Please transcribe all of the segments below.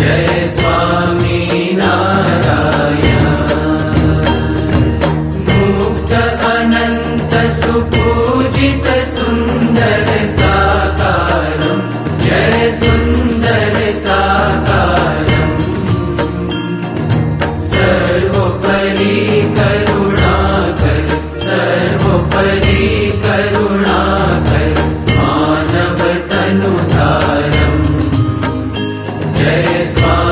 जय स्वामी नार अनन्त सुपूजित सुन्दर Jai Swami.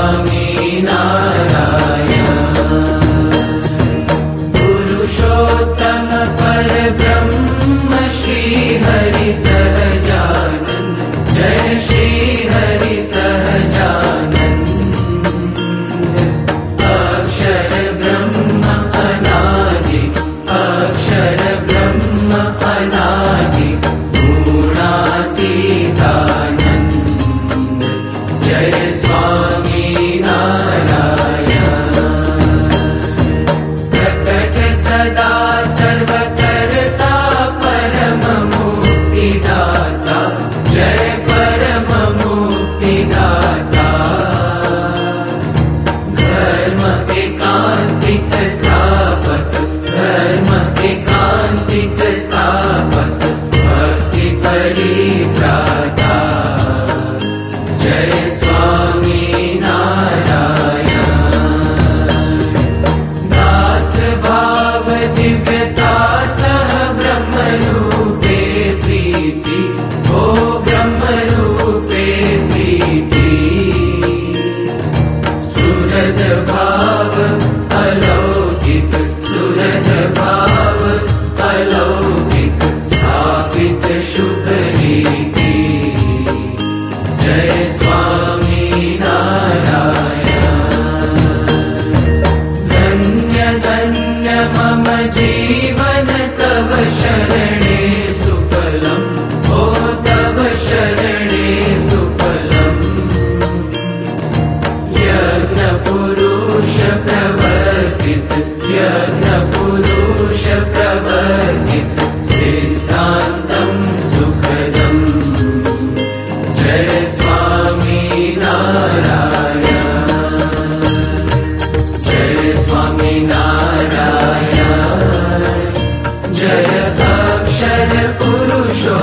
살다. मम जीवन तव शरणे सुफलम्। ओ तव शरणे यज्ञ पुरुष